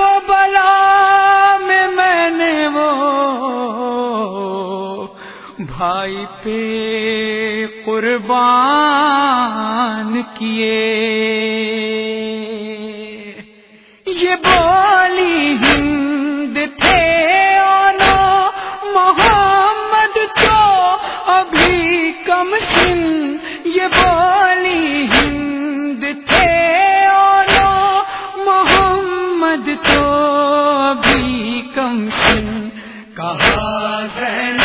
وہ بلا میں میں نے وہ بھائی پہ قربان کیے۔ یہ بولی ہند تھے۔ محمد تو ابھی کم سن کہا زین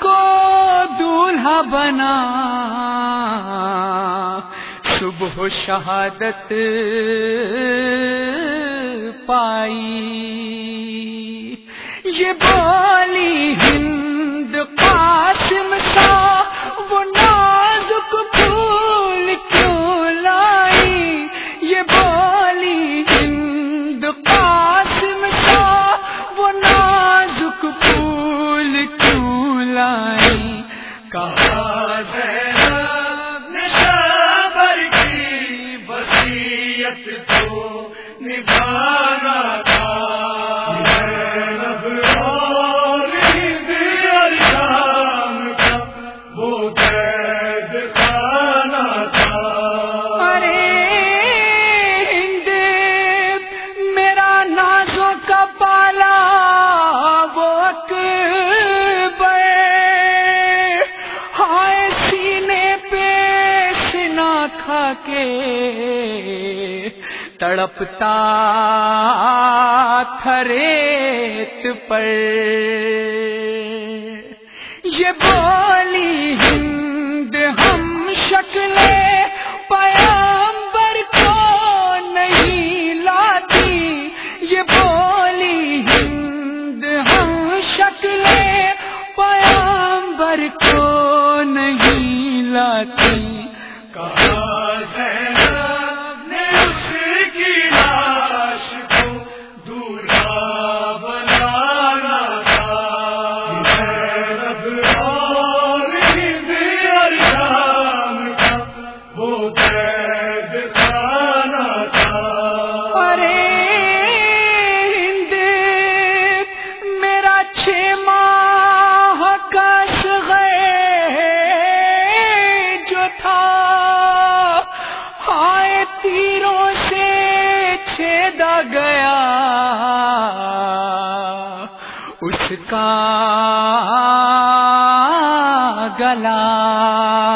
کو دولہا بنا۔ صبح شہادت پائی۔ یہ بولی ہند پائی کا تڑپتا تھریت پر۔ یہ بولی ہند ہم شکلیں۔ کا گلا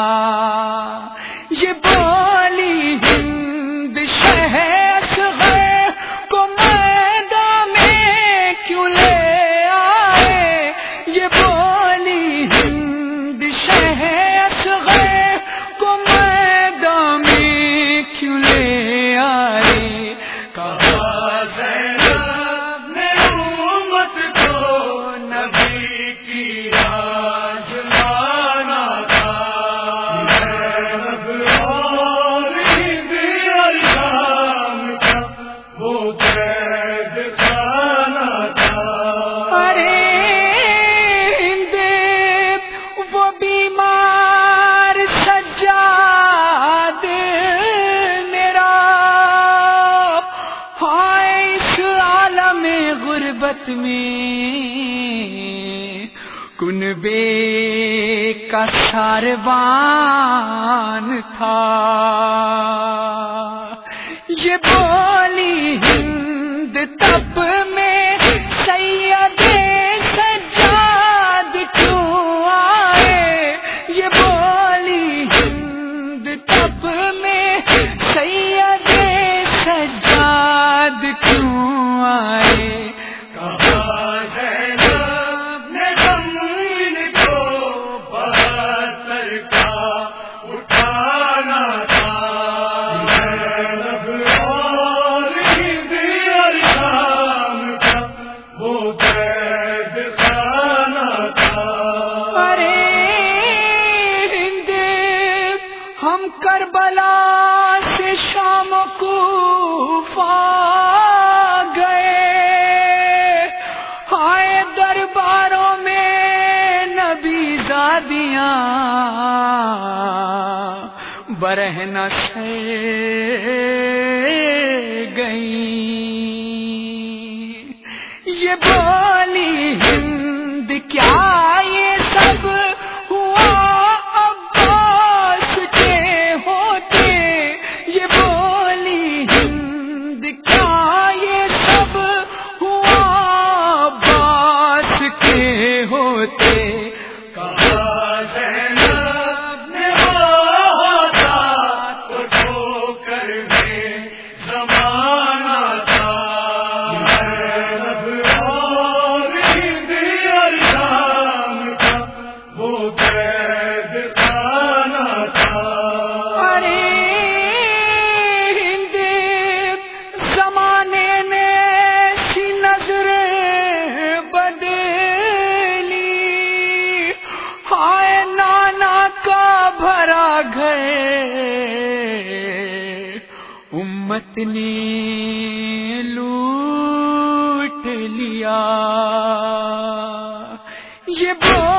غربت میں۔ کنبے کا ساروان تھا۔ یہ بولی ہند تب میں سید برہنا سے گئی یہ بولی ہند کیا نے لوٹ لیا۔ یہ بھول